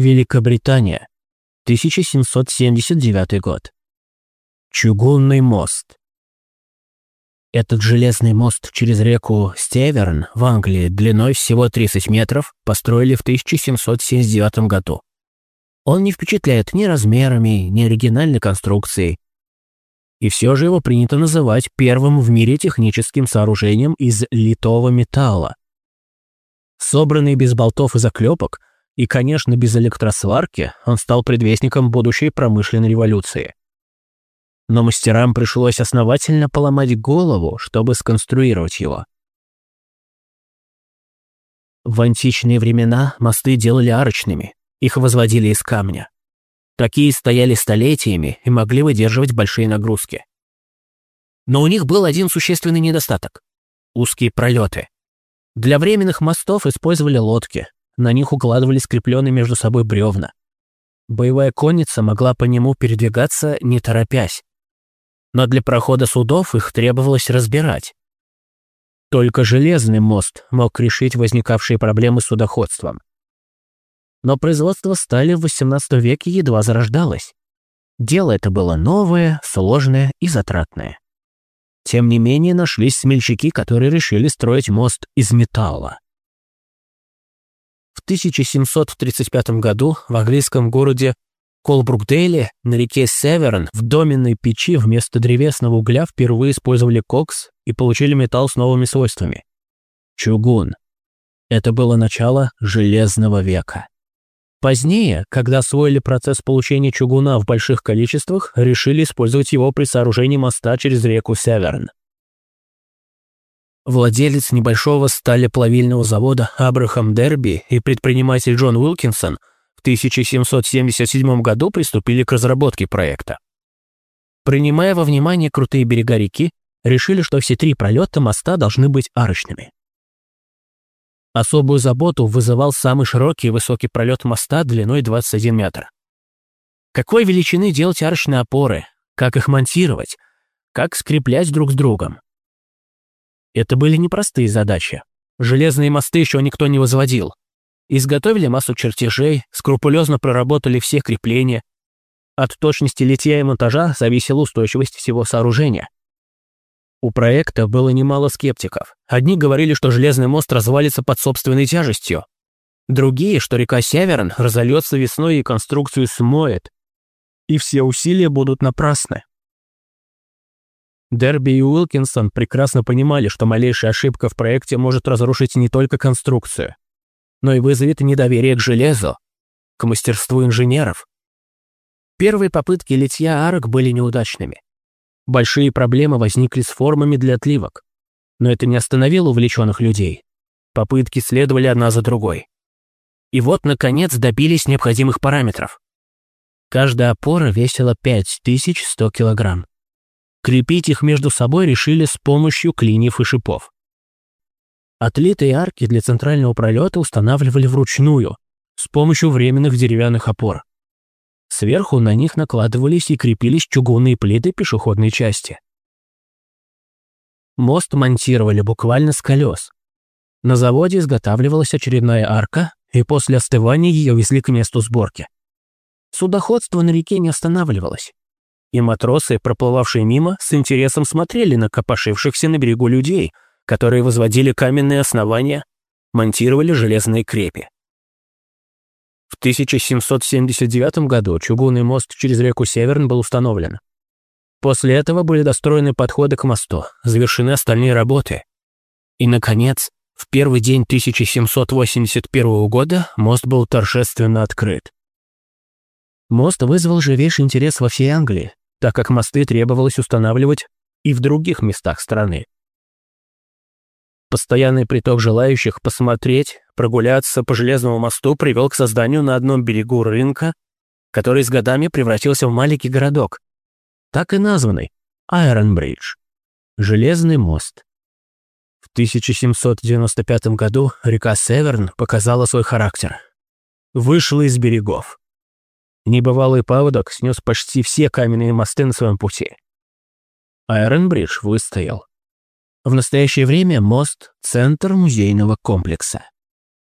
Великобритания. 1779 год. Чугунный мост. Этот железный мост через реку Стеверн в Англии длиной всего 30 метров построили в 1779 году. Он не впечатляет ни размерами, ни оригинальной конструкцией. И все же его принято называть первым в мире техническим сооружением из литого металла. Собранный без болтов и заклепок, и, конечно, без электросварки, он стал предвестником будущей промышленной революции но мастерам пришлось основательно поломать голову, чтобы сконструировать его. В античные времена мосты делали арочными, их возводили из камня. Такие стояли столетиями и могли выдерживать большие нагрузки. Но у них был один существенный недостаток – узкие пролеты. Для временных мостов использовали лодки, на них укладывали скрепленные между собой бревна. Боевая конница могла по нему передвигаться, не торопясь, но для прохода судов их требовалось разбирать. Только железный мост мог решить возникавшие проблемы с судоходством. Но производство стали в XVIII веке едва зарождалось. Дело это было новое, сложное и затратное. Тем не менее нашлись смельчаки, которые решили строить мост из металла. В 1735 году в английском городе Колбрукдейле на реке Северн в доменной печи вместо древесного угля впервые использовали кокс и получили металл с новыми свойствами. Чугун. Это было начало Железного века. Позднее, когда освоили процесс получения чугуна в больших количествах, решили использовать его при сооружении моста через реку Северн. Владелец небольшого сталеплавильного завода Абрахам Дерби и предприниматель Джон Уилкинсон – в 1777 году приступили к разработке проекта. Принимая во внимание крутые берега реки, решили, что все три пролета моста должны быть арочными. Особую заботу вызывал самый широкий и высокий пролет моста длиной 21 метр. Какой величины делать арочные опоры, как их монтировать, как скреплять друг с другом. Это были непростые задачи. Железные мосты еще никто не возводил. Изготовили массу чертежей, скрупулезно проработали все крепления. От точности литья и монтажа зависела устойчивость всего сооружения. У проекта было немало скептиков. Одни говорили, что железный мост развалится под собственной тяжестью. Другие, что река Северн разольется весной и конструкцию смоет. И все усилия будут напрасны. Дерби и Уилкинсон прекрасно понимали, что малейшая ошибка в проекте может разрушить не только конструкцию, но и вызовет недоверие к железу, к мастерству инженеров. Первые попытки литья арок были неудачными. Большие проблемы возникли с формами для отливок. Но это не остановило увлеченных людей. Попытки следовали одна за другой. И вот, наконец, добились необходимых параметров. Каждая опора весила 5100 килограмм. Крепить их между собой решили с помощью клиньев и шипов. Отлитые арки для центрального пролета устанавливали вручную, с помощью временных деревянных опор. Сверху на них накладывались и крепились чугунные плиты пешеходной части. Мост монтировали буквально с колес. На заводе изготавливалась очередная арка, и после остывания ее везли к месту сборки. Судоходство на реке не останавливалось. И матросы, проплывавшие мимо, с интересом смотрели на копошившихся на берегу людей – которые возводили каменные основания, монтировали железные крепи. В 1779 году чугунный мост через реку Северн был установлен. После этого были достроены подходы к мосту, завершены остальные работы. И, наконец, в первый день 1781 года мост был торжественно открыт. Мост вызвал живейший интерес во всей Англии, так как мосты требовалось устанавливать и в других местах страны. Постоянный приток желающих посмотреть, прогуляться по железному мосту привел к созданию на одном берегу рынка, который с годами превратился в маленький городок, так и названный Iron Bridge – Железный мост. В 1795 году река Северн показала свой характер. Вышла из берегов. Небывалый паводок снес почти все каменные мосты на своем пути. Bridge выстоял. В настоящее время мост – центр музейного комплекса.